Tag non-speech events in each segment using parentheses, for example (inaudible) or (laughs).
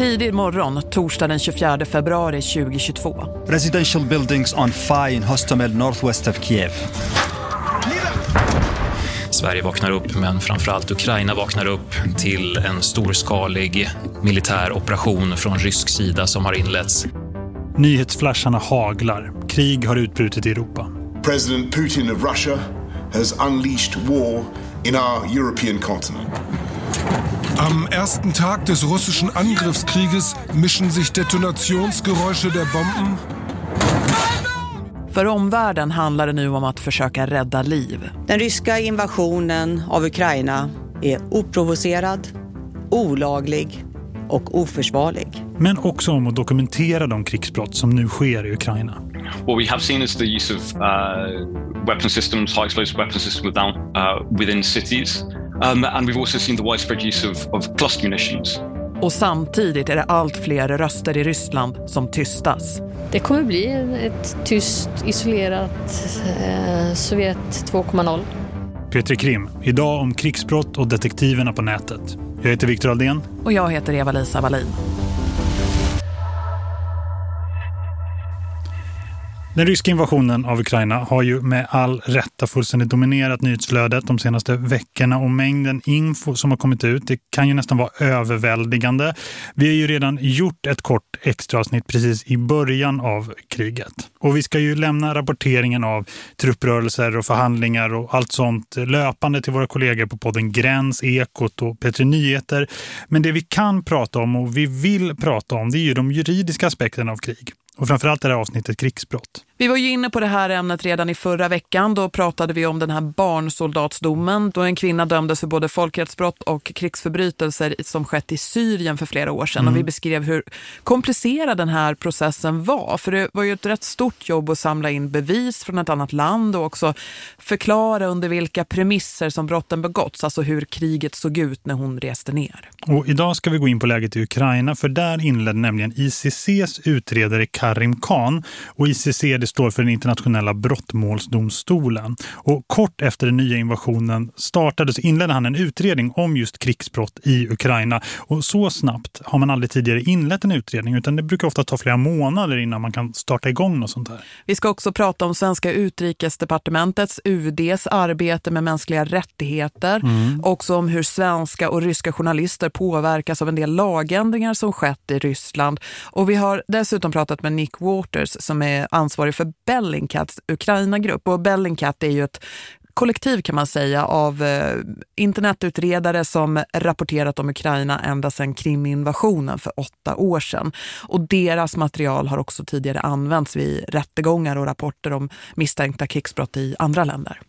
Tidig morgon, torsdag den 24 februari 2022. Residential buildings on fire in Hostomel northwest of Kiev. Sverige vaknar upp, men framförallt Ukraina vaknar upp till en storskalig militär operation från rysk sida som har inletts. Nyhetsflasharna haglar. Krig har utbrutit i Europa. President Putin of Russia has unleashed war in our European continent. Am ersten Tag des russischen Angriffskrieges mischen sich Detonationsgeräusche der Bomben. För omvärlden handlar det nu om att försöka rädda liv. Den ryska invasionen av Ukraina är oprovocerad, olaglig och oförsvarlig. Men också om att dokumentera de krigsbrott som nu sker i Ukraina. What we have seen is the use of uh, weapon systems, high explosive weapon systems without, uh, within cities. Um, and we've also seen the widespread use of, of cluster munitions. Och samtidigt är det allt fler röster i Ryssland som tystas. Det kommer bli ett tyst, isolerat eh, Sovjet 2.0. Petri Krim, idag om krigsbrott och detektiverna på nätet. Jag heter Viktor Aldén. Och jag heter Eva-Lisa Wallin. Den ryska invasionen av Ukraina har ju med all rätta fullständigt dominerat nyhetsflödet de senaste veckorna och mängden info som har kommit ut, det kan ju nästan vara överväldigande. Vi har ju redan gjort ett kort extraavsnitt precis i början av kriget. Och vi ska ju lämna rapporteringen av trupprörelser och förhandlingar och allt sånt löpande till våra kollegor på podden Gräns, Ekot och Petri Nyheter. Men det vi kan prata om och vi vill prata om det är ju de juridiska aspekterna av krig. Och framförallt det det avsnittet krigsbrott. Vi var ju inne på det här ämnet redan i förra veckan. Då pratade vi om den här barnsoldatsdomen då en kvinna dömdes för både folkrättsbrott och krigsförbrytelser som skett i Syrien för flera år sedan. Mm. Och vi beskrev hur komplicerad den här processen var. För det var ju ett rätt stort jobb att samla in bevis från ett annat land och också förklara under vilka premisser som brotten begåtts. Alltså hur kriget såg ut när hon reste ner. Och idag ska vi gå in på läget i Ukraina för där inledde nämligen ICCs utredare Karim Khan. Och ICC det står för den internationella brottmålsdomstolen. Och kort efter den nya invasionen startade så inledde han en utredning om just krigsbrott i Ukraina. Och så snabbt har man aldrig tidigare inlett en utredning utan det brukar ofta ta flera månader innan man kan starta igång något sånt här. Vi ska också prata om svenska utrikesdepartementets, UDs arbete med mänskliga rättigheter. Mm. Också om hur svenska och ryska journalister påverkas av en del lagändringar som skett i Ryssland. Och vi har dessutom pratat med Nick Waters som är ansvarig för Bellingcats Ukraina-grupp. Och Bellingcat är ju ett kollektiv kan man säga av eh, internetutredare som rapporterat om Ukraina ända sedan Kriminvasionen för åtta år sedan. Och deras material har också tidigare använts vid rättegångar och rapporter om misstänkta krigsbrott i andra länder.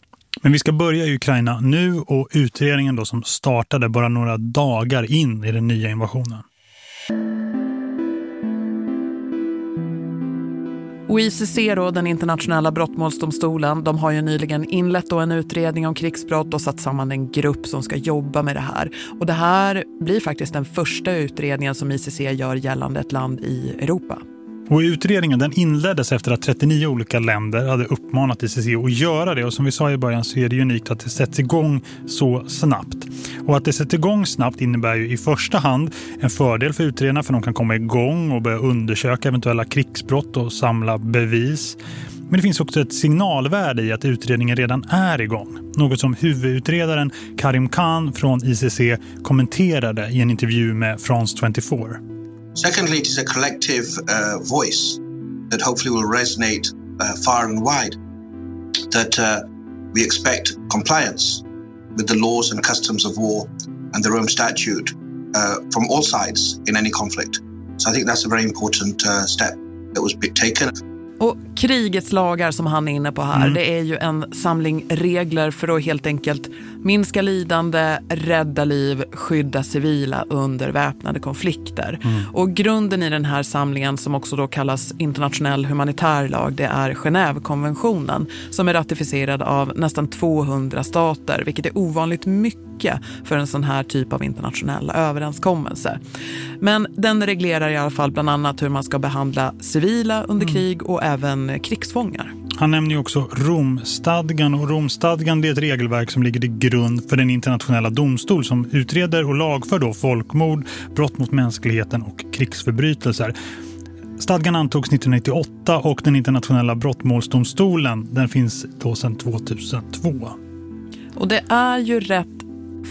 Men vi ska börja i Ukraina nu och utredningen då som startade bara några dagar in i den nya invasionen. Och ICC då, den internationella brottmålsdomstolen, de har ju nyligen inlett då en utredning om krigsbrott och satt samman en grupp som ska jobba med det här. Och det här blir faktiskt den första utredningen som ICC gör gällande ett land i Europa. Och utredningen den inleddes efter att 39 olika länder hade uppmanat ICC att göra det. Och som vi sa i början så är det unikt att det sätts igång så snabbt. Och att det sätts igång snabbt innebär ju i första hand en fördel för utredarna för de kan komma igång och börja undersöka eventuella krigsbrott och samla bevis. Men det finns också ett signalvärde i att utredningen redan är igång. Något som huvudutredaren Karim Khan från ICC kommenterade i en intervju med France 24. Secondly, it is a collective uh, voice that hopefully will resonate uh, far and wide. That uh, we expect compliance with the laws and customs of war and the Rome Statute uh, from all sides in any conflict. So I think that's a very important uh, step that was taken. Krigets lagar som han är inne på här, mm. det är ju en samling regler för att helt enkelt minska lidande, rädda liv, skydda civila under väpnade konflikter. Mm. Och grunden i den här samlingen som också då kallas internationell humanitär lag, det är Genèvekonventionen som är ratificerad av nästan 200 stater, vilket är ovanligt mycket för en sån här typ av internationell överenskommelse. Men den reglerar i alla fall bland annat hur man ska behandla civila under mm. krig och även krigsfångar. Han nämner också Romstadgan och Romstadgan det är ett regelverk som ligger till grund för den internationella domstol som utreder och lagför då folkmord, brott mot mänskligheten och krigsförbrytelser. Stadgan antogs 1998 och den internationella brottmålsdomstolen den finns då sedan 2002. Och det är ju rätt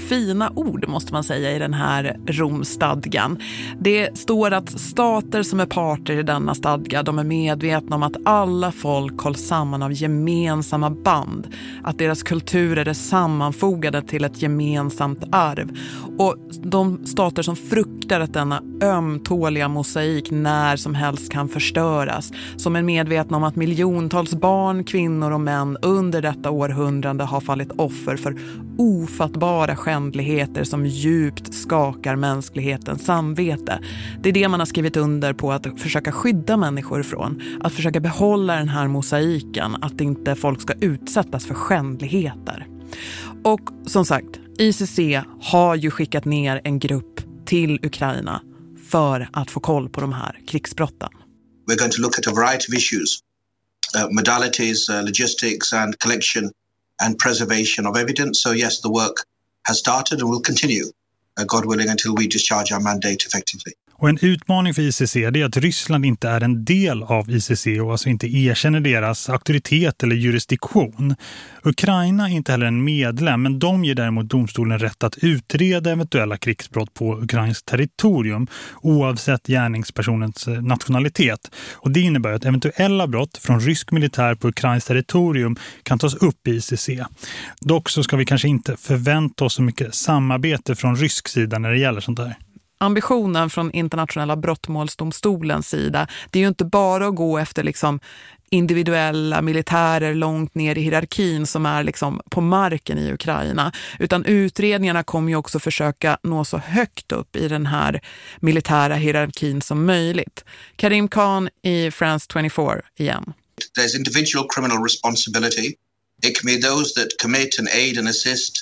fina ord måste man säga i den här Romstadgan. Det står att stater som är parter i denna stadga de är medvetna om att alla folk hålls samman av gemensamma band. Att deras kulturer är sammanfogade till ett gemensamt arv. Och de stater som fruktar att denna ömtåliga mosaik när som helst kan förstöras. Som är medvetna om att miljontals barn, kvinnor och män under detta århundrade har fallit offer för ofattbara skändligheter som djupt skakar mänsklighetens samvete. Det är det man har skrivit under på att försöka skydda människor från. Att försöka behålla den här mosaiken. Att inte folk ska utsättas för skändligheter. Och som sagt, ICC har ju skickat ner en grupp till Ukraina för att få koll på de här krigsbrotten. We're going to look at a variety of issues, uh, modalities, uh, logistics and collection and preservation of evidence. So yes, the work has started and will continue, uh, God willing, until we discharge our mandate effectively. Och en utmaning för ICC är att Ryssland inte är en del av ICC och alltså inte erkänner deras auktoritet eller jurisdiktion. Ukraina är inte heller en medlem men de ger däremot domstolen rätt att utreda eventuella krigsbrott på ukrainskt territorium oavsett gärningspersonens eh, nationalitet. Och det innebär att eventuella brott från rysk militär på ukrainskt territorium kan tas upp i ICC. Dock så ska vi kanske inte förvänta oss så mycket samarbete från rysk sida när det gäller sånt där ambitionen från internationella brottmålsdomstolens sida, det är ju inte bara att gå efter liksom individuella militärer långt ner i hierarkin som är liksom på marken i Ukraina. Utan utredningarna kommer ju också försöka nå så högt upp i den här militära hierarkin som möjligt. Karim Khan i France 24 igen. There's individual criminal responsibility. It can be those that commit and aid and assist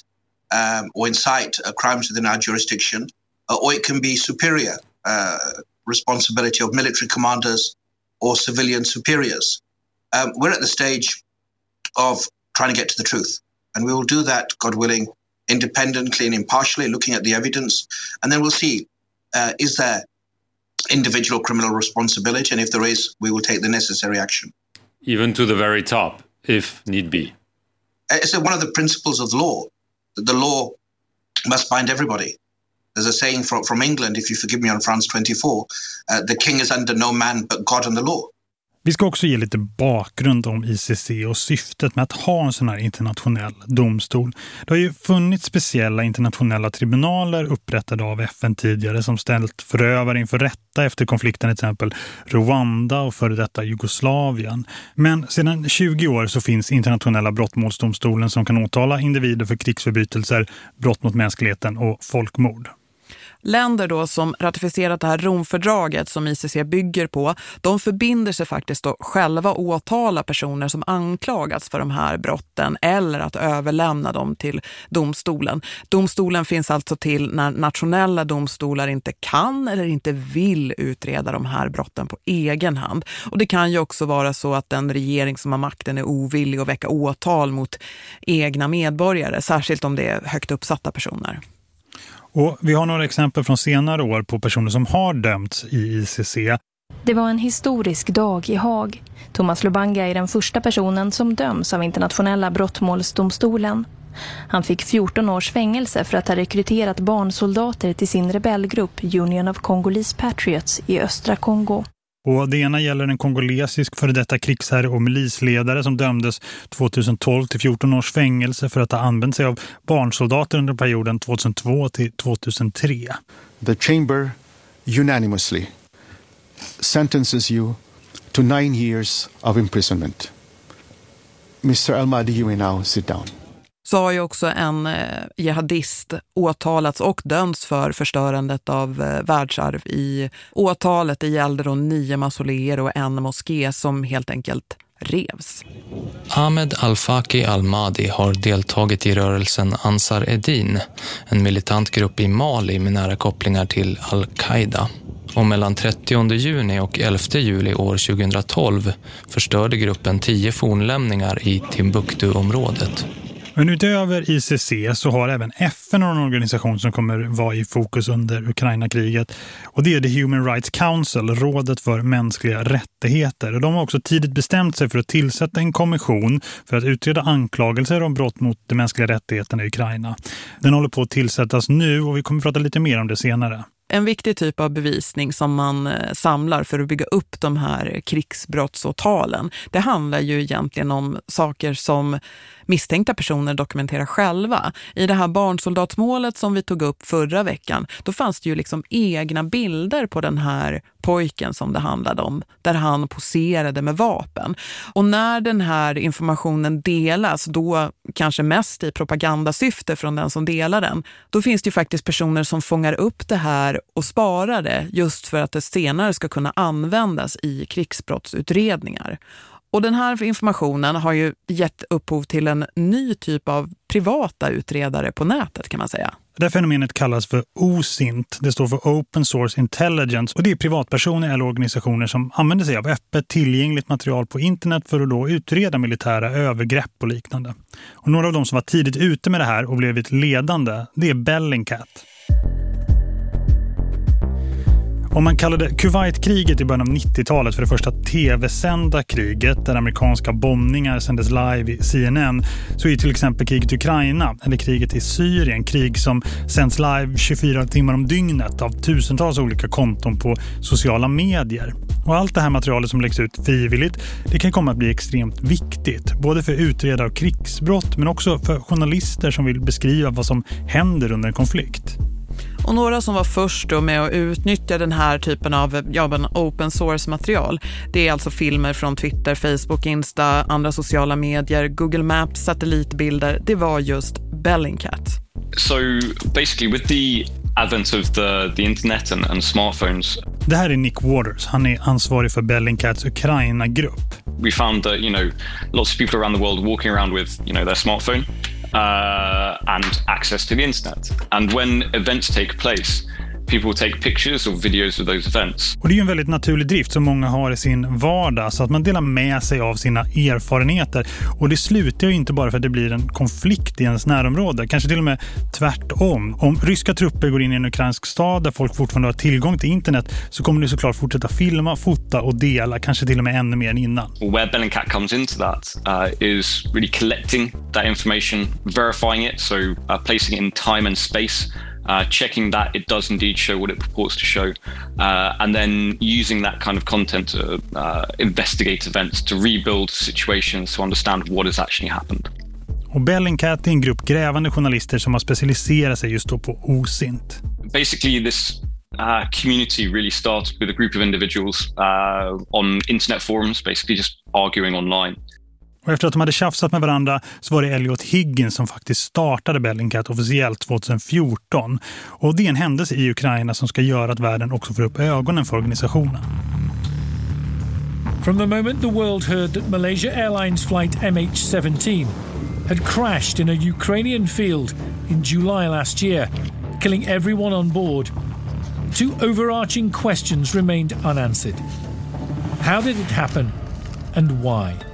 um, or incite crimes within our jurisdiction. Uh, or it can be superior uh, responsibility of military commanders or civilian superiors. Um, we're at the stage of trying to get to the truth, and we will do that, God willing, independently and impartially, looking at the evidence, and then we'll see uh, is there individual criminal responsibility, and if there is, we will take the necessary action. Even to the very top, if need be. It's one of the principles of law that the law must bind everybody. There's a saying from, from England, if you forgive me on France 24, uh, the king is under no man but God and the law. Vi ska också ge lite bakgrund om ICC och syftet med att ha en sån här internationell domstol. Det har ju funnits speciella internationella tribunaler upprättade av FN tidigare som ställt förövare inför rätta efter konflikten till exempel Rwanda och före detta Jugoslavien. Men sedan 20 år så finns internationella brottmålsdomstolen som kan åtala individer för krigsförbrytelser, brott mot mänskligheten och folkmord. Länder då som ratificerat det här Romfördraget som ICC bygger på, de förbinder sig faktiskt då själva åtala personer som anklagats för de här brotten eller att överlämna dem till domstolen. Domstolen finns alltså till när nationella domstolar inte kan eller inte vill utreda de här brotten på egen hand. Och det kan ju också vara så att den regering som har makten är ovillig att väcka åtal mot egna medborgare, särskilt om det är högt uppsatta personer. Och vi har några exempel från senare år på personer som har dömts i ICC. Det var en historisk dag i Haag. Thomas Lubanga är den första personen som döms av internationella brottmålsdomstolen. Han fick 14 års fängelse för att ha rekryterat barnsoldater till sin rebellgrupp Union of Congolese Patriots i östra Kongo. Och det ena gäller en kongolesisk före detta krigsherre och milisledare som dömdes 2012 till 14 års fängelse för att ha använt sig av barnsoldater under perioden 2002 till 2003. The chamber unanimously sentences you to nine years of imprisonment. Mr. Almadi, you may now sit down så har ju också en eh, jihadist åtalats och dömts för förstörandet av eh, världsarv i åtalet. Det gällde då nio mausoleer och en moské som helt enkelt revs. Ahmed Al-Faki Al-Madi har deltagit i rörelsen Ansar Edin, en militant grupp i Mali med nära kopplingar till Al-Qaida. Och mellan 30 juni och 11 juli år 2012 förstörde gruppen tio fornlämningar i Timbuktu-området. Men utöver ICC så har även FN en organisation som kommer vara i fokus under Ukraina-kriget. Och det är The Human Rights Council, rådet för mänskliga rättigheter. Och de har också tidigt bestämt sig för att tillsätta en kommission för att utreda anklagelser om brott mot de mänskliga rättigheterna i Ukraina. Den håller på att tillsättas nu och vi kommer att prata lite mer om det senare en viktig typ av bevisning som man eh, samlar för att bygga upp de här krigsbrottsåtalen. Det handlar ju egentligen om saker som misstänkta personer dokumenterar själva. I det här barnsoldatsmålet som vi tog upp förra veckan, då fanns det ju liksom egna bilder på den här pojken som det handlade om, där han poserade med vapen. Och när den här informationen delas, då kanske mest i propagandasyfte från den som delar den, då finns det ju faktiskt personer som fångar upp det här och sparar det just för att det senare ska kunna användas i krigsbrottsutredningar. Och den här informationen har ju gett upphov till en ny typ av privata utredare på nätet kan man säga. Det här fenomenet kallas för OSINT. Det står för Open Source Intelligence och det är privatpersoner eller organisationer som använder sig av öppet tillgängligt material på internet för att då utreda militära övergrepp och liknande. Och några av de som var tidigt ute med det här och blivit ledande, det är Bellingcat. Om man kallade Kuwaitkriget i början av 90-talet för det första tv-sända kriget där amerikanska bombningar sändes live i CNN så är till exempel kriget i Ukraina eller kriget i Syrien krig som sänds live 24 timmar om dygnet av tusentals olika konton på sociala medier. Och allt det här materialet som läggs ut frivilligt det kan komma att bli extremt viktigt både för utredare av krigsbrott men också för journalister som vill beskriva vad som händer under en konflikt. Och några som var först med att utnyttja den här typen av ja, open source-material det är alltså filmer från Twitter, Facebook, Insta, andra sociala medier, Google Maps, satellitbilder. Det var just Bellingcat. So basically with the advent of the, the internet and, and smartphones. Det här är Nick Waters. Han är ansvarig för Bellingcats Ukraina-grupp. We found that, you know, lots of people around the world walking around with, you know, their smartphone. Uh, and access to the internet. And when events take place, people take pictures or videos of those events. Och det är ju en väldigt naturlig drift som många har i sin vardag så att man delar med sig av sina erfarenheter. Och det slutar ju inte bara för att det blir en konflikt i ens närområde, kanske till och med tvärtom. Om ryska trupper går in i en ukrainsk stad där folk fortfarande har tillgång till internet så kommer det såklart fortsätta filma, fota och dela, kanske till och med ännu mer än innan. Where Bellingcat comes into that uh, is really collecting that information, verifying it, so uh, placing it in time and space uh, checking that it does indeed show what it purports to show, uh, and then using that kind of content to uh, investigate events, to rebuild situations, to understand what has actually happened. Och Bellingcat är en grupp grävande journalister som har specialiserat sig just då på OSINT. Basically this uh, community really started with a group of individuals uh, on internet forums, basically just arguing online. Och efter att de hade tjafsat med varandra så var det Elliot Higgins som faktiskt startade Bellingcat officiellt 2014. Och det är en händelse i Ukraina som ska göra att världen också får upp ögonen för organisationen. From the moment the world heard that Malaysia Airlines flight MH17 had crashed in a Ukrainian field in July last year, killing everyone on board, two overarching questions remained unanswered. How did it happen and why?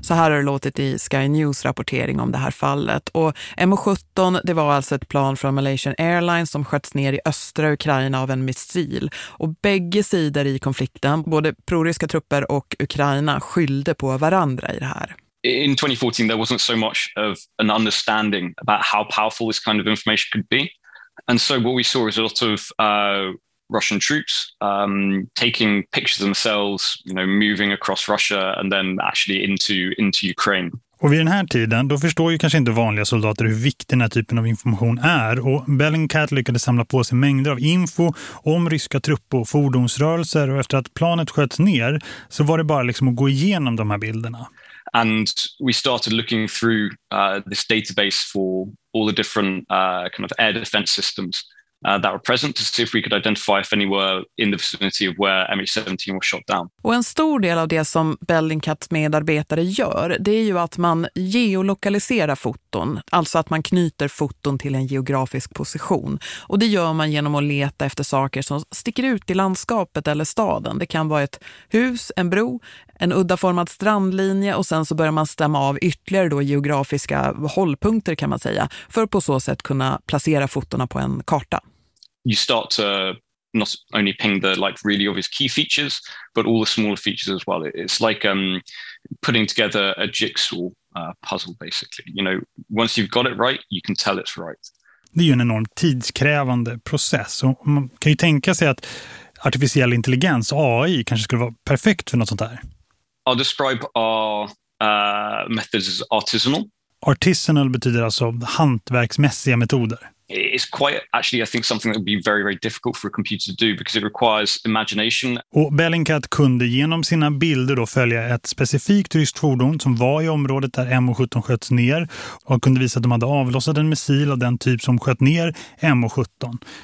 Så här har det låtit i Sky News rapportering om det här fallet. Och MH17 det var alltså ett plan från Malaysian Airlines som sköts ner i östra Ukraina av en missil. Och bägge sidor i konflikten, både proryska trupper och Ukraina, skyllde på varandra i det här. In 2014 there wasn't so much of an understanding about how powerful this kind of information could be. And so what we saw is a lot of uh, Russian troops, um, taking pictures themselves, you know, moving across Russia and then actually into, into Ukraine. Och vid den här tiden, då förstår ju kanske inte vanliga soldater hur viktig den här typen av information är. Och Bellingcat lyckades samla på sig mängder av info om ryska trupp- och fordonsrörelser. Och efter att planet sköts ner så var det bara liksom att gå igenom de här bilderna. And we started looking through uh, this database for all the different uh, kind of air defense systems uh, that were present to see if we could identify if any were in the vicinity of where MH17 was shot down. Och en stor del av det som Bellingcats medarbetare gör det är ju att man geolokaliserar foton. Alltså att man knyter foton till en geografisk position. Och det gör man genom att leta efter saker som sticker ut i landskapet eller staden. Det kan vara ett hus, en bro, en uddaformad strandlinje och sen så börjar man stämma av ytterligare då geografiska hållpunkter kan man säga för att på så sätt kunna placera fotona på en karta. You start to not only ping the like really obvious key features, but all the smaller features as well. It's like um, putting together a jigsaw uh, puzzle basically. You know, once you've got it right, you can tell it's right. Det är ju en enormt tidskrävande process och man kan ju tänka sig att artificiell intelligens, AI, kanske skulle vara perfekt för något sånt här. I'll describe our uh, methods as artisanal. Artisanal betyder alltså hantverksmässiga metoder. It's quite actually I think something that would be very very difficult for a computer to do because it requires imagination. Och Bellingcat kunde genom sina bilder då följa ett specifikt ryskt fordon som var i området där MH17 sköts ner och kunde visa att de hade avlossat en missil av den typ som sköt ner MH17.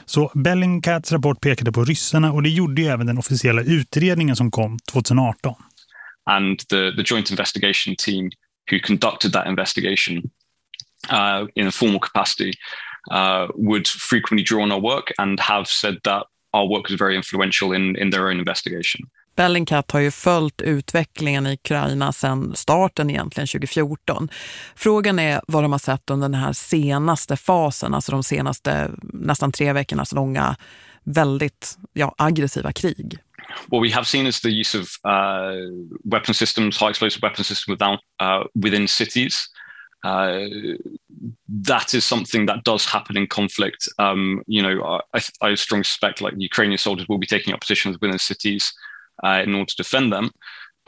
Så Bellingcats rapport pekade på ryssarna och det gjorde ju även den officiella utredningen som kom 2018 and the, the joint investigation team who conducted that investigation uh, in a formal capacity uh, would frequently draw on our work and have said that our work was very influential in, in their own investigation. Bellingcat har ju följt utvecklingen i Ukraina sedan starten egentligen 2014. Frågan är vad de har sett under den här senaste fasen, alltså de senaste nästan tre veckornas långa, väldigt ja, aggressiva krig. What we have seen is the use of uh, weapon systems, high explosive weapon systems without, uh, within cities. Uh, that is something that does happen in conflict. Um, you know, I, I strongly suspect like Ukrainian soldiers will be taking up positions within cities uh, in order to defend them.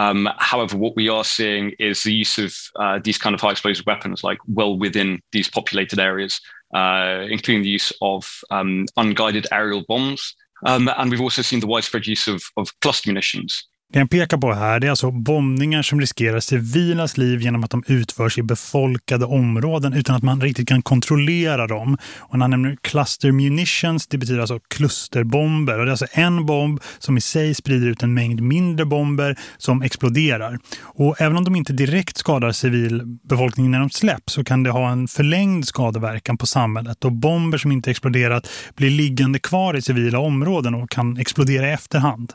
Um, however, what we are seeing is the use of uh, these kind of high explosive weapons, like well within these populated areas, uh, including the use of um, unguided aerial bombs, Um, and we've also seen the widespread use of, of cluster munitions. Det han pekar på här det är alltså bombningar som riskerar civilas liv genom att de utförs i befolkade områden utan att man riktigt kan kontrollera dem. Och han nämner cluster munitions, det betyder alltså klusterbomber. Och det är alltså en bomb som i sig sprider ut en mängd mindre bomber som exploderar. Och även om de inte direkt skadar civilbefolkningen när de släpps så kan det ha en förlängd skadeverkan på samhället. Och bomber som inte exploderat blir liggande kvar i civila områden och kan explodera i efterhand.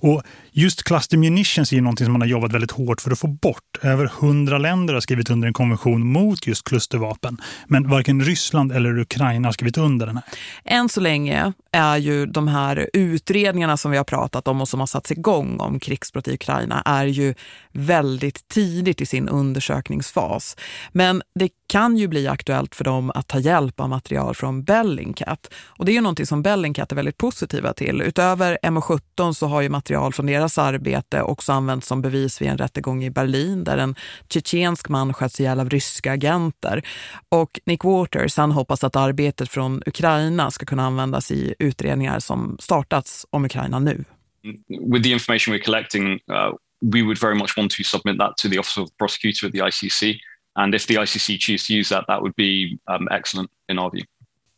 Och just cluster munitions är något som man har jobbat väldigt hårt för att få bort. Över hundra länder har skrivit under en konvention mot just klustervapen. Men varken Ryssland eller Ukraina har skrivit under den här. Än så länge är ju de här utredningarna som vi har pratat om och som har satts igång om krigsbrott i Ukraina är ju väldigt tidigt i sin undersökningsfas. Men det kan ju bli aktuellt för dem att ta hjälp av material från Bellingcat. Och det är ju någonting som Bellingcat är väldigt positiva till. Utöver MH17 så har ju material från deras deras arbete också använts som bevis vid en rättegång i Berlin där en tjetjensk man sköts ihjäl av ryska agenter. Och Nick Waters han hoppas att arbetet från Ukraina ska kunna användas i utredningar som startats om Ukraina nu. With the information we're collecting, uh, we would very much want to submit that to the Office of the Prosecutor at the ICC. And if the ICC choose to use that, that would be um, excellent in our view.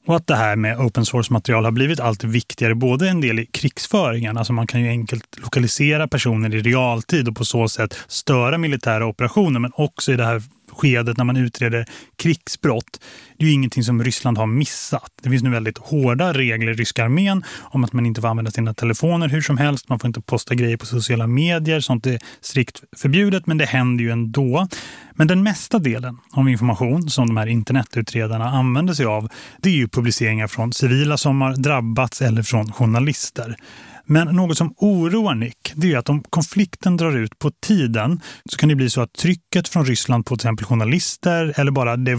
Och att det här med open source-material har blivit allt viktigare både en del i krigsföringen, alltså man kan ju enkelt lokalisera personer i realtid och på så sätt störa militära operationer, men också i det här skedet när man utreder krigsbrott. Det är ju ingenting som Ryssland har missat. Det finns nu väldigt hårda regler i ryska armén om att man inte får använda sina telefoner hur som helst. Man får inte posta grejer på sociala medier. Sånt är strikt förbjudet men det händer ju ändå. Men den mesta delen av information som de här internetutredarna använder sig av det är ju publiceringar från civila som har drabbats eller från journalister. Men något som oroar Nick det är att om konflikten drar ut på tiden så kan det bli så att trycket från Ryssland på till exempel journalister eller bara det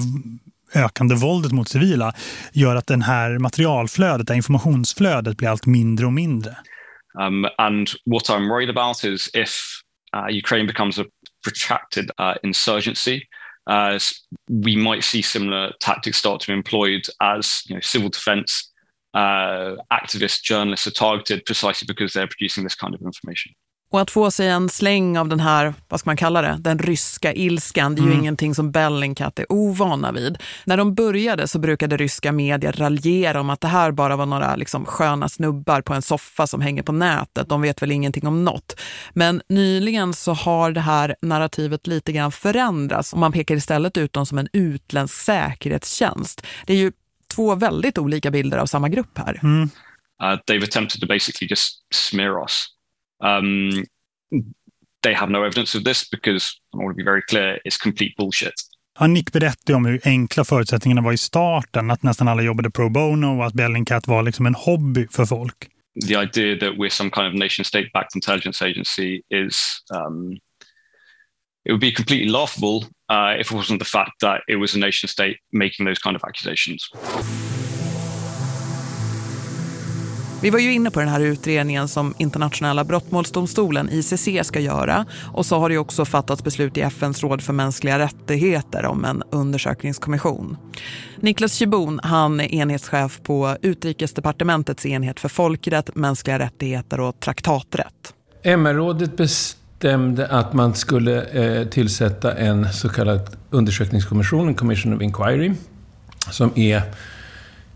ökande våldet mot civila gör att den här materialflödet, det här informationsflödet blir allt mindre och mindre. Um, and what I'm worried about is if uh, Ukraine becomes a protracted uh, insurgency, uh, we might see similar tactics start to be employed as you know, civil defense uh, activists, journalists are targeted precisely because they're producing this kind of information. Och att få sig en släng av den här, vad ska man kalla det, den ryska ilskan, det är ju mm. ingenting som Bellingcat är ovana vid. När de började så brukade ryska medier raljera om att det här bara var några liksom sköna snubbar på en soffa som hänger på nätet. De vet väl ingenting om något. Men nyligen så har det här narrativet lite grann förändrats och man pekar istället ut dem som en utländsk säkerhetstjänst. Det är ju två väldigt olika bilder av samma grupp här. Mm. Uh, they've attempted to basically just smear us. Um, they have no evidence of this because, I want to be very clear, it's complete bullshit. Ja, Nick berättade om hur enkla förutsättningarna var i starten, att nästan alla jobbade pro bono och att Bellingcat var liksom en hobby för folk. The idea that we're some kind of nation state-backed intelligence agency is um, it would be completely laughable uh, if it wasn't the fact that it was a nation state making those kind of accusations. Vi var ju inne på den här utredningen som internationella brottmålsdomstolen ICC ska göra och så har det också fattats beslut i FNs råd för mänskliga rättigheter om en undersökningskommission. Niklas Kibon, han är enhetschef på Utrikesdepartementets enhet för folkrätt, mänskliga rättigheter och traktaträtt. MR-rådet bestämde att man skulle eh, tillsätta en så kallad undersökningskommission, en commission of inquiry, som är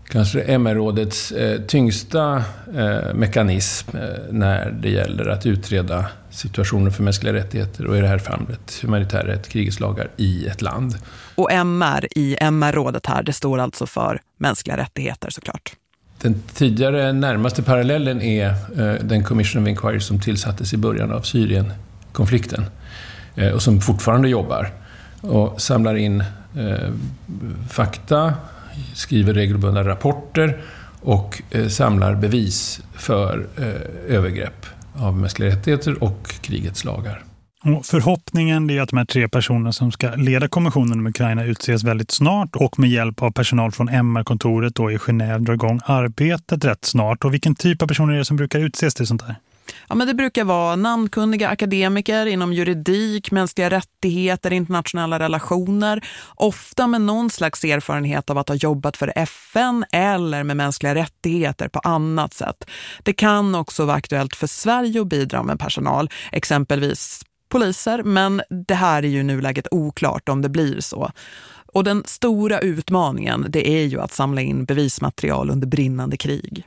kanske MR-rådets eh, tyngsta eh, mekanism eh, när det gäller att utreda situationen för mänskliga rättigheter och i det här fallet humanitär rätt, krigets lagar i ett land. Och MR i MR-rådet här, det står alltså för mänskliga rättigheter såklart. Den tidigare närmaste parallellen är eh, den Commission of Inquiry som tillsattes i början av Syrien-konflikten konflikten eh, och som fortfarande jobbar och samlar in eh, fakta, skriver regelbundna rapporter och eh, samlar bevis för eh, övergrepp av mänskliga rättigheter och krigets lagar. Och förhoppningen är att de här tre personerna som ska leda kommissionen om Ukraina utses väldigt snart och med hjälp av personal från MR-kontoret i Genève drar igång arbetet rätt snart. Och vilken typ av personer är det som brukar utses till sånt här? Ja, men det brukar vara namnkunniga akademiker inom juridik, mänskliga rättigheter, internationella relationer. Ofta med någon slags erfarenhet av att ha jobbat för FN eller med mänskliga rättigheter på annat sätt. Det kan också vara aktuellt för Sverige att bidra med personal, exempelvis poliser. Men det här är ju nuläget oklart om det blir så. Och den stora utmaningen det är ju att samla in bevismaterial under brinnande krig.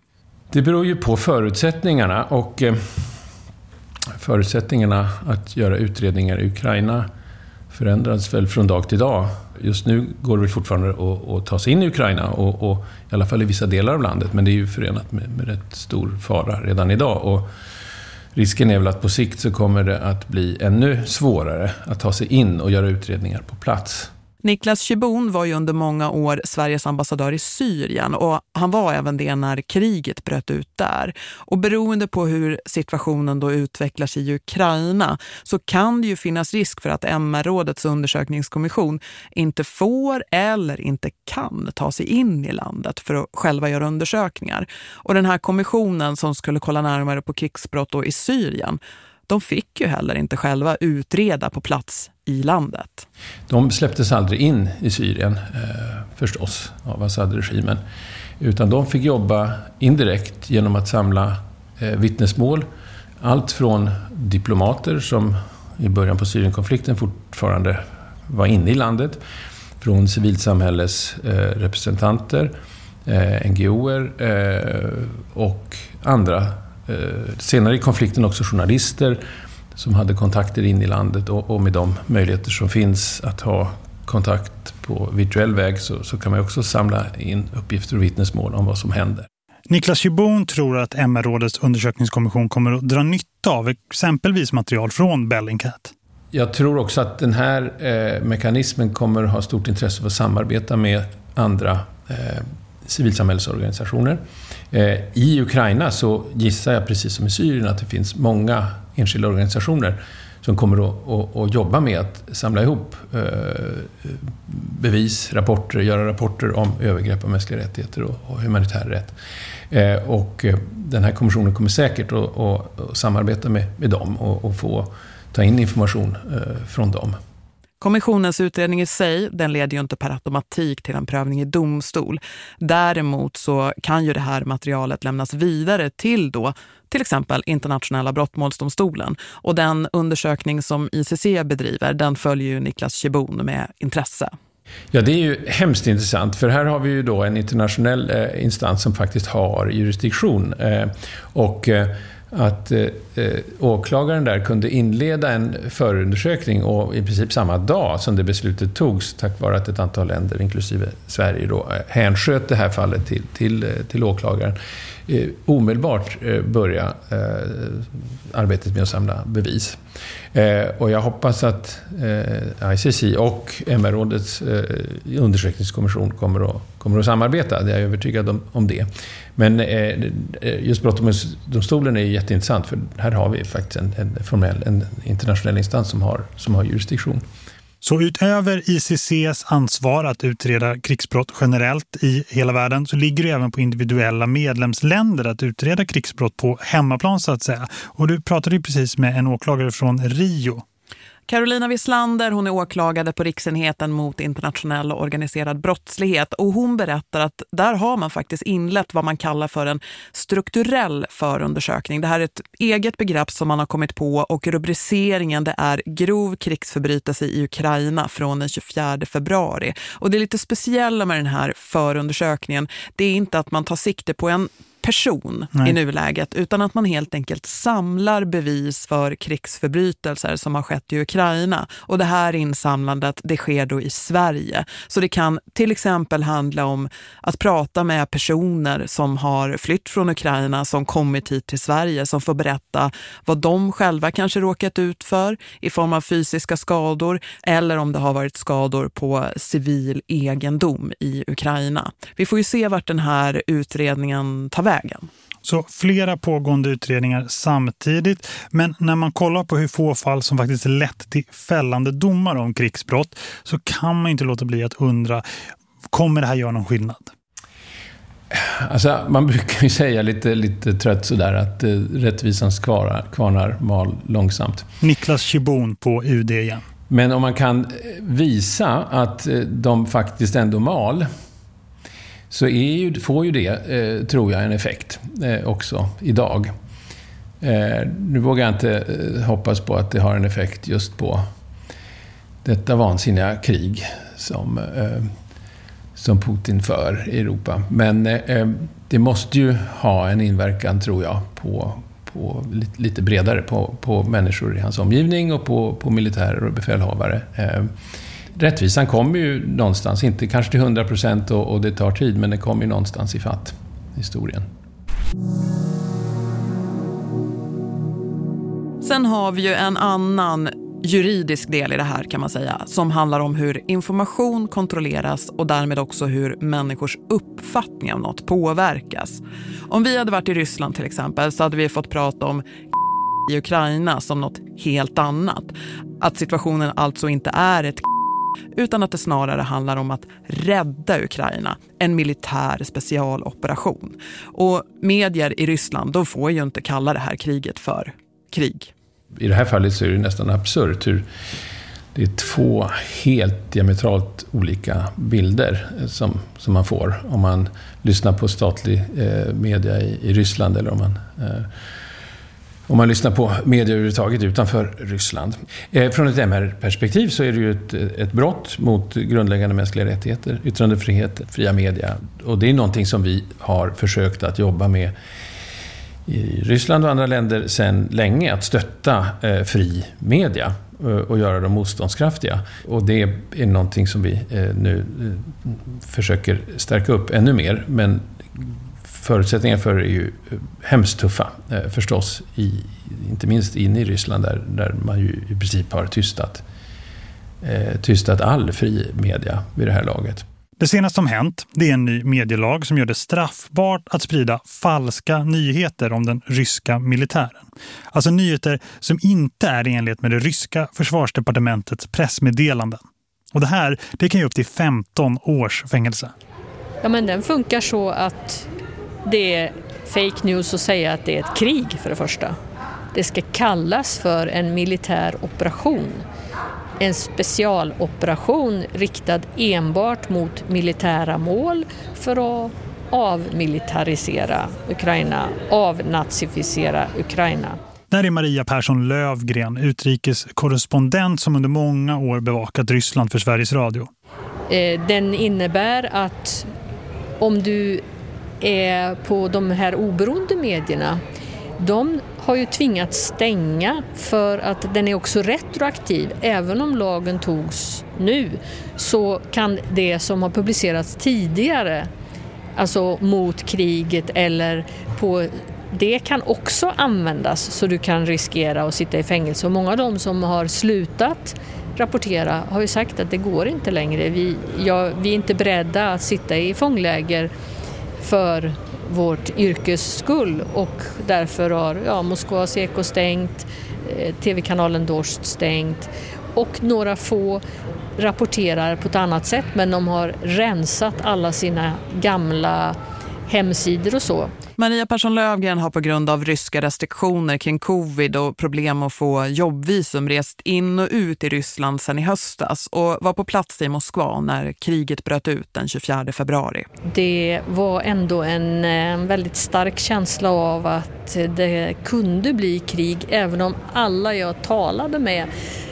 Det beror ju på förutsättningarna och eh, förutsättningarna att göra utredningar i Ukraina förändras väl från dag till dag. Just nu går det väl fortfarande att, att ta sig in i Ukraina, och, och, i alla fall i vissa delar av landet, men det är ju förenat med, med rätt stor fara redan idag. Och risken är väl att på sikt så kommer det att bli ännu svårare att ta sig in och göra utredningar på plats. Niklas Kibon var ju under många år Sveriges ambassadör i Syrien och han var även det när kriget bröt ut där. Och beroende på hur situationen då utvecklas i Ukraina så kan det ju finnas risk för att MR-rådets undersökningskommission inte får eller inte kan ta sig in i landet för att själva göra undersökningar. Och den här kommissionen som skulle kolla närmare på krigsbrott då i Syrien de fick ju heller inte själva utreda på plats i landet. De släpptes aldrig in i Syrien, eh, förstås, av Assad-regimen. Utan de fick jobba indirekt genom att samla eh, vittnesmål. Allt från diplomater som i början på Syrienkonflikten fortfarande var inne i landet. Från civilsamhällets eh, representanter, eh, NGOer eh, och andra senare i konflikten också journalister som hade kontakter in i landet och, och med de möjligheter som finns att ha kontakt på virtuell väg så, så kan man också samla in uppgifter och vittnesmål om vad som händer. Niklas Kibon tror att MR-rådets undersökningskommission kommer att dra nytta av exempelvis material från Bellingcat. Jag tror också att den här eh, mekanismen kommer att ha stort intresse för att samarbeta med andra eh, civilsamhällesorganisationer. Eh, I Ukraina så gissar jag, precis som i Syrien, att det finns många enskilda organisationer som kommer att, att, att jobba med att samla ihop eh, bevis, rapporter, göra rapporter om övergrepp av mänskliga rättigheter och, humanitär rätt. Eh, och den här kommissionen kommer säkert att, att, samarbeta med, med dem och, få ta in information från dem. Kommissionens utredning i sig, den leder ju inte per automatik till en prövning i domstol. Däremot så kan ju det här materialet lämnas vidare till då till exempel internationella brottmålsdomstolen. Och den undersökning som ICC bedriver, den följer ju Niklas Kibon med intresse. Ja, det är ju hemskt intressant, för här har vi ju då en internationell eh, instans som faktiskt har jurisdiktion. Eh, och eh, att eh, åklagaren där kunde inleda en förundersökning och i princip samma dag som det beslutet togs, tack vare att ett antal länder, inklusive Sverige, då, eh, hänsköt det här fallet till, till, eh, till åklagaren, eh, omedelbart eh, börja eh, arbetet med att samla bevis. Eh, och jag hoppas att eh, ICC och MR-rådets eh, undersökningskommission kommer att, kommer att samarbeta. Jag är övertygad om, om det. Men eh, eh just brottmålsdomstolen är jätteintressant för här har vi faktiskt en, en formell, en internationell instans som har, som har jurisdiktion. Så utöver ICCs ansvar att utreda krigsbrott generellt i hela världen så ligger det även på individuella medlemsländer att utreda krigsbrott på hemmaplan så att säga. Och du pratade ju precis med en åklagare från Rio. Carolina Wislander, hon är åklagade på Riksenheten mot internationell och organiserad brottslighet och hon berättar att där har man faktiskt inlett vad man kallar för en strukturell förundersökning. Det här är ett eget begrepp som man har kommit på och rubriceringen det är grov krigsförbrytelse i Ukraina från den 24 februari. Och det är lite speciella med den här förundersökningen. Det är inte att man tar sikte på en person Nej. i nuläget utan att man helt enkelt samlar bevis för krigsförbrytelser som har skett i Ukraina. Och det här insamlandet det sker då i Sverige. Så det kan till exempel handla om att prata med personer som har flytt från Ukraina som kommit hit till Sverige som får berätta vad de själva kanske råkat ut för i form av fysiska skador eller om det har varit skador på civil egendom i Ukraina. Vi får ju se vart den här utredningen tar vägen vägen. Så flera pågående utredningar samtidigt. Men när man kollar på hur få fall som faktiskt lett till fällande domar om krigsbrott så kan man inte låta bli att undra, kommer det här göra någon skillnad? Alltså, man brukar ju säga lite, lite trött sådär att eh, rättvisans kvarnar, kvarnar mal långsamt. Niklas Chibon på UD igen. Men om man kan visa att eh, de faktiskt ändå mal så ju, får ju det, eh, tror jag, en effekt eh, också idag. Eh, nu vågar jag inte eh, hoppas på att det har en effekt just på detta vansinniga krig som, eh, som Putin för i Europa. Men eh, eh det måste ju ha en inverkan, tror jag, på, på lite, lite bredare på, på människor i hans omgivning och på, på militärer och befälhavare eh, rättvisan kommer ju någonstans, inte kanske till 100 procent och, och, det tar tid, men den kommer ju någonstans i fatt historien. Sen har vi ju en annan juridisk del i det här kan man säga som handlar om hur information kontrolleras och därmed också hur människors uppfattning av något påverkas. Om vi hade varit i Ryssland till exempel så hade vi fått prata om (laughs) i Ukraina som något helt annat. Att situationen alltså inte är ett utan att det snarare handlar om att rädda Ukraina, en militär specialoperation. Och medier i Ryssland, de får ju inte kalla det här kriget för krig. I det här fallet så är det nästan absurt hur det är två helt diametralt olika bilder eh, som, som man får om man lyssnar på statlig eh, media i, i Ryssland eller om man eh, om man lyssnar på medier överhuvudtaget utanför Ryssland. Eh, från ett MR-perspektiv så är det ju ett, ett brott mot grundläggande mänskliga rättigheter, yttrandefrihet, fria media. Och det är någonting som vi har försökt att jobba med i Ryssland och andra länder sedan länge, att stötta eh, fri media eh, och göra dem motståndskraftiga. Och det är någonting som vi eh, nu eh, försöker stärka upp ännu mer. Men förutsättningarna för det är ju eh, hemskt tuffa eh, förstås. I, inte minst inne i Ryssland där, där man ju i princip har tystat, eh, tystat all fri media vid det här laget. Det senaste som hänt det är en ny medielag som gör det straffbart att sprida falska nyheter om den ryska militären. Alltså nyheter som inte är i enlighet med det ryska försvarsdepartementets pressmeddelanden. Och det här det kan ge upp till 15 års fängelse. Ja men den funkar så att det är fake news att säga att det är ett krig för det första. Det ska kallas för en militär operation. en specialoperation riktad enbart mot militära mål för att avmilitarisera Ukraina, avnazificera Ukraina. Där är Maria Persson Lövgren, utrikeskorrespondent som under många år bevakat Ryssland för Sveriges Radio. Eh, den innebär att om du är på de här oberoende medierna, de har ju tvingats stänga för att den är också retroaktiv. Även om lagen togs nu så kan det som har publicerats tidigare, alltså mot kriget eller på det kan också användas så du kan riskera att sitta i fängelse. Och många av de som har slutat rapportera har ju sagt att det går inte längre. Vi, ja, vi är inte beredda att sitta i fångläger för vårt yrkes skull. Och därför har ja, Moskvas Eko stängt, eh, tv-kanalen Dorst stängt. Och några få rapporterar på ett annat sätt men de har rensat alla sina gamla hemsidor och så. Maria Persson Lövgren har på grund av ryska restriktioner kring covid och problem att få jobbvisum rest in och ut i Ryssland sedan i höstas och var på plats i Moskva när kriget bröt ut den 24 februari. Det var ändå en, en väldigt stark känsla av att det kunde bli krig även om alla jag talade med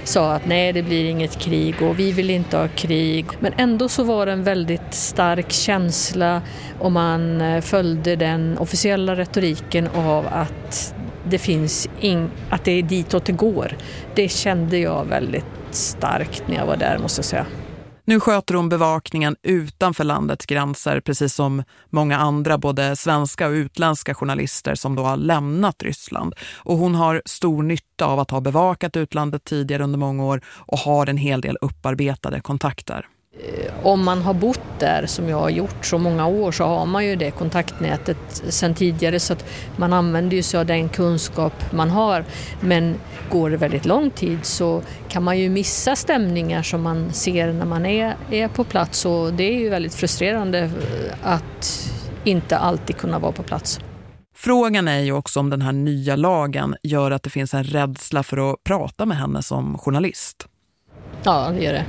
sa att nej det blir inget krig och vi vill inte ha krig. Men ändå så var det en väldigt stark känsla om man eh, Eh, följde den officiella retoriken av att det finns in, att det är ditåt det går. Det kände jag väldigt starkt när jag var där måste jag säga. Nu sköter hon bevakningen utanför landets gränser precis som många andra både svenska och utländska journalister som då har lämnat Ryssland. Och hon har stor nytta av att ha bevakat utlandet tidigare under många år och har en hel del upparbetade kontakter. Eh, om man har bott där som jag har gjort så många år så har man ju det kontaktnätet sedan tidigare så att man använder ju sig av den kunskap man har. Men går det väldigt lång tid så kan man ju missa stämningar som man ser när man är, är på plats och det är ju väldigt frustrerande eh, att inte alltid kunna vara på plats. Frågan är ju också om den här nya lagen gör att det finns en rädsla för att prata med henne som journalist. Ja, det gör det.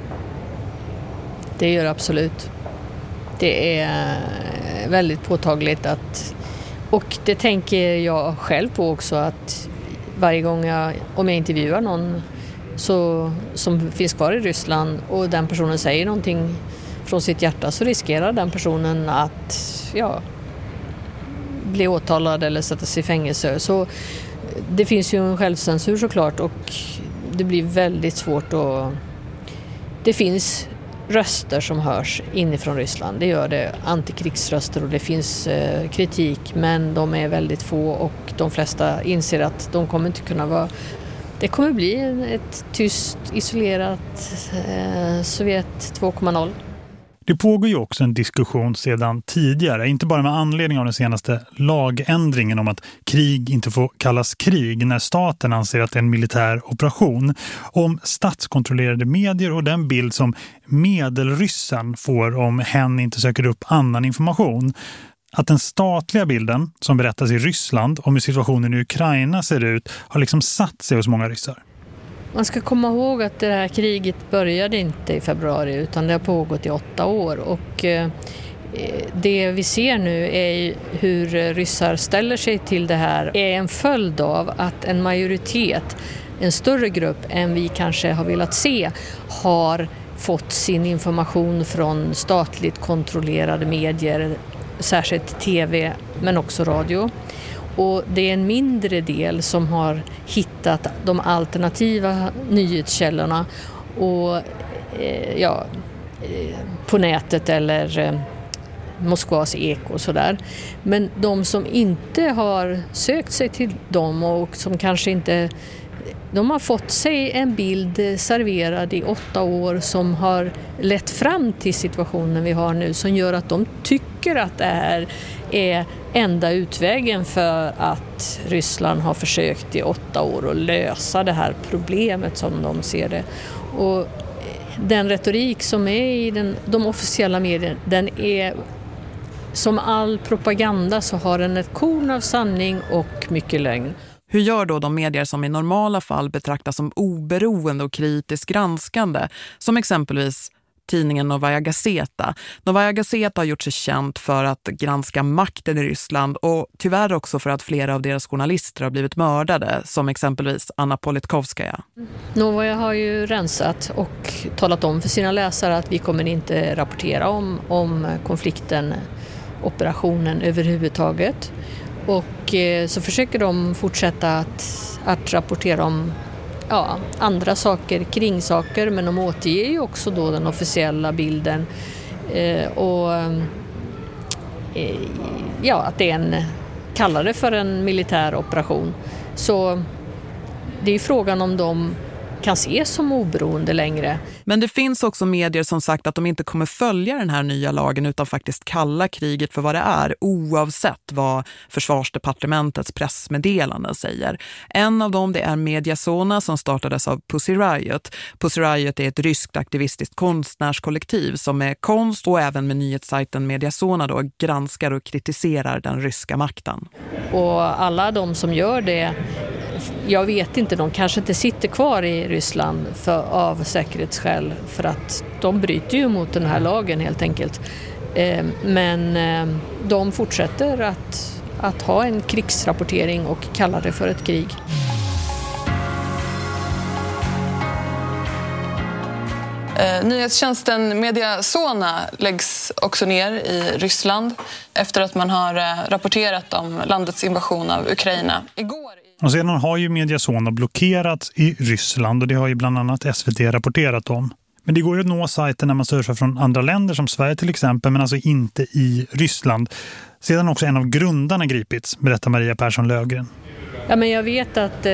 Det gör det absolut. Det är eh, väldigt påtagligt att, och det tänker jag själv på också, att varje gång jag, om jag intervjuar någon så, som finns kvar i Ryssland och den personen säger någonting från sitt hjärta så riskerar den personen att ja, bli åtalad eller sättas i fängelse. Så eh, det finns ju en självcensur såklart och det blir väldigt svårt att... Det finns röster som hörs inifrån Ryssland. Det gör det, antikrigsröster och det finns eh, kritik men de är väldigt få och de flesta inser att de kommer inte kunna vara det kommer bli ett tyst, isolerat eh, Sovjet 2.0. Det pågår ju också en diskussion sedan tidigare, inte bara med anledning av den senaste lagändringen om att krig inte får kallas krig när staten anser att det är en militär operation, om statskontrollerade medier och den bild som medelryssen får om hen inte söker upp annan information. Att den statliga bilden som berättas i Ryssland om hur situationen i Ukraina ser ut har liksom satt sig hos många ryssar. Man ska komma ihåg att det här kriget började inte i februari utan det har pågått i åtta år och eh, det vi ser nu är hur ryssar ställer sig till det här är en följd av att en majoritet, en större grupp än vi kanske har velat se, har fått sin information från statligt kontrollerade medier, särskilt tv men också radio. Och det är en mindre del som har hittat de alternativa nyhetskällorna och, eh, ja, eh, på nätet eller eh, Moskvas eko och sådär. Men de som inte har sökt sig till dem och som kanske inte de har fått sig en bild serverad i åtta år som har lett fram till situationen vi har nu som gör att de tycker att det här är enda utvägen för att Ryssland har försökt i åtta år att lösa det här problemet som de ser det. Och den retorik som är i den, de officiella medierna, den är som all propaganda så har den ett korn av sanning och mycket lögn. Hur gör då de medier som i normala fall betraktas som oberoende och kritiskt granskande, som exempelvis tidningen Novaya Gazeta. Novaya Gazeta har gjort sig känt för att granska makten i Ryssland och tyvärr också för att flera av deras journalister har blivit mördade, som exempelvis Anna Politkovskaya. Novaya har ju rensat och talat om för sina läsare att vi kommer inte rapportera om, om konflikten, operationen överhuvudtaget. Och eh, så försöker de fortsätta att, att rapportera om ja, andra saker, kring saker men de återger ju också då den officiella bilden eh, och eh, ja, att det är en, kallar det för en militär operation. Så det är frågan om de kan ses som oberoende längre. Men det finns också medier som sagt att de inte kommer följa den här nya lagen utan faktiskt kalla kriget för vad det är oavsett vad försvarsdepartementets pressmeddelanden säger. En av dem det är Mediasona som startades av Pussy Riot. Pussy Riot är ett ryskt aktivistiskt konstnärskollektiv som med konst och även med nyhetssajten Mediasona då granskar och kritiserar den ryska makten. Och alla de som gör det jag vet inte, de kanske inte sitter kvar i Ryssland för, av säkerhetsskäl för att de bryter ju mot den här lagen helt enkelt. Eh, men eh, de fortsätter att, att ha en krigsrapportering och kallar det för ett krig. Eh, nyhetstjänsten Mediasona läggs också ner i Ryssland efter att man har eh, rapporterat om landets invasion av Ukraina. Igår och sedan har ju Mediasona blockerats i Ryssland och det har ju bland annat SVT rapporterat om. Men det går ju att nå sajten när man surfar från andra länder som Sverige till exempel men alltså inte i Ryssland. Sedan också en av grundarna gripits, berättar Maria Persson Lögren. Ja, men jag vet att eh,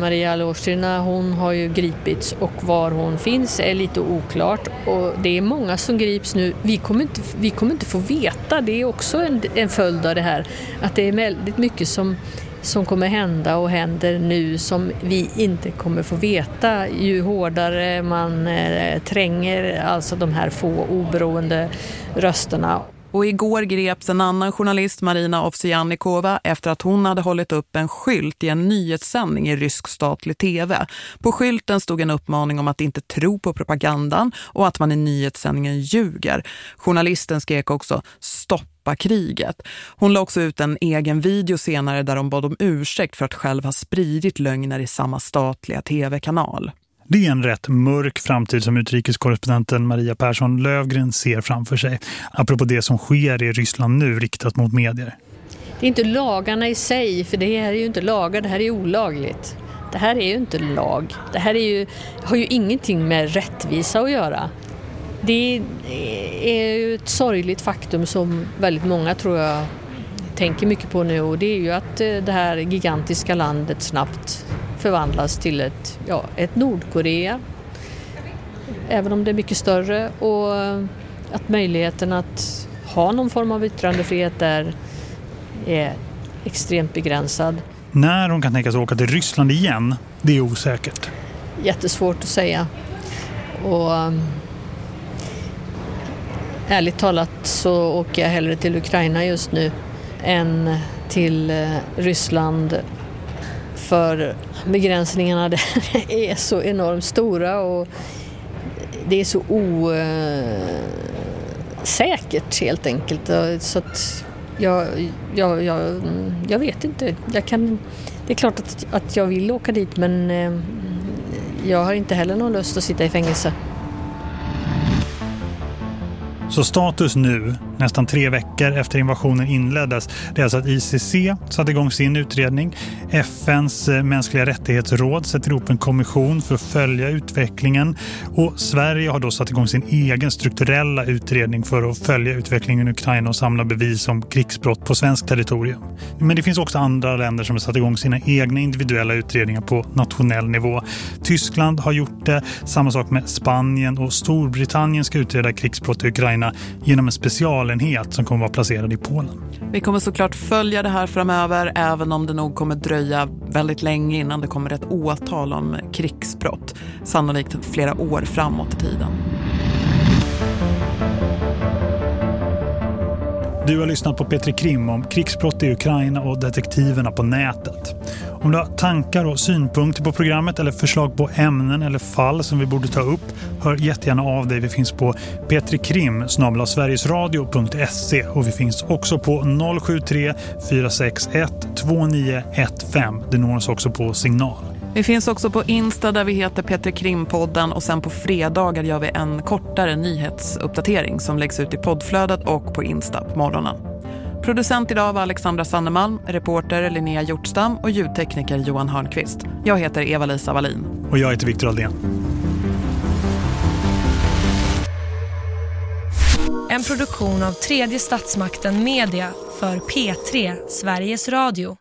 Maria Alostina, hon har ju gripits och var hon finns är lite oklart. Och det är många som grips nu. Vi kommer inte, vi kommer inte få veta, det är också en, en följd av det här. Att det är väldigt mycket som som kommer hända och händer nu som vi inte kommer få veta ju hårdare man eh, tränger alltså de här få oberoende rösterna. Och igår greps en annan journalist, Marina Ovsianikova, efter att hon hade hållit upp en skylt i en nyhetssändning i rysk statlig tv. På skylten stod en uppmaning om att inte tro på propagandan och att man i nyhetssändningen ljuger. Journalisten skrek också stopp kriget. Hon la också ut en egen video senare där hon bad om ursäkt för att själv ha spridit lögner i samma statliga tv-kanal. Det är en rätt mörk framtid som utrikeskorrespondenten Maria Persson Lövgren ser framför sig. Apropå det som sker i Ryssland nu riktat mot medier. Det är inte lagarna i sig, för det här är ju inte lagar, det här är olagligt. Det här är ju inte lag. Det här är ju, har ju ingenting med rättvisa att göra. Det är ju ett sorgligt faktum som väldigt många tror jag tänker mycket på nu och det är ju att eh, det här gigantiska landet snabbt förvandlas till ett, ja, ett Nordkorea. Även om det är mycket större och att möjligheten att ha någon form av yttrandefrihet där är extremt begränsad. När hon kan tänkas åka till Ryssland igen, det är osäkert. Jättesvårt att säga. Och ärligt talat så åker jag hellre till Ukraina just nu än till eh, Ryssland för begränsningarna där (laughs) är så enormt stora och det är så osäkert eh, helt enkelt. Så att jag, jag, jag, jag vet inte. Jag kan, det är klart att, att jag vill åka dit men eh, jag har inte heller någon lust att sitta i fängelse. Så status nu, nästan tre veckor efter invasionen inleddes, det är alltså att ICC satte igång sin utredning. FNs eh, mänskliga rättighetsråd sätter ihop en kommission för att följa utvecklingen. Och Sverige har då satt igång sin egen strukturella utredning för att följa utvecklingen i Ukraina och samla bevis om krigsbrott på svensk territorium. Men det finns också andra länder som har satt igång sina egna individuella utredningar på nationell nivå. Tyskland har gjort det, samma sak med Spanien och Storbritannien ska utreda krigsbrott i Ukraina genom en special specialenhet som kommer vara placerad i Polen. Vi kommer såklart följa det här framöver även om det nog kommer dröja väldigt länge innan det kommer ett åtal om krigsbrott. Sannolikt flera år framåt i tiden. Du har lyssnat på Petri Krim om krigsbrott i Ukraina och detektiverna på nätet. Om du har tankar och synpunkter på programmet eller förslag på ämnen eller fall som vi borde ta upp, hör jättegärna av dig. Vi finns på petrikrimsverigesradio.se och vi finns också på 073 461 2915. Det når oss också på signal. Vi finns också på Insta där vi heter Petri Krimpodden och sen på fredagar gör vi en kortare nyhetsuppdatering som läggs ut i poddflödet och på Insta på morgonen. Producent idag var Alexandra Sannemalm, reporter Linnea Hjortstam och ljudtekniker Johan Hörnqvist. Jag heter Eva-Lisa Wallin. Och jag heter Viktor Aldén. En produktion av tredje statsmakten Media för P3 Sveriges Radio.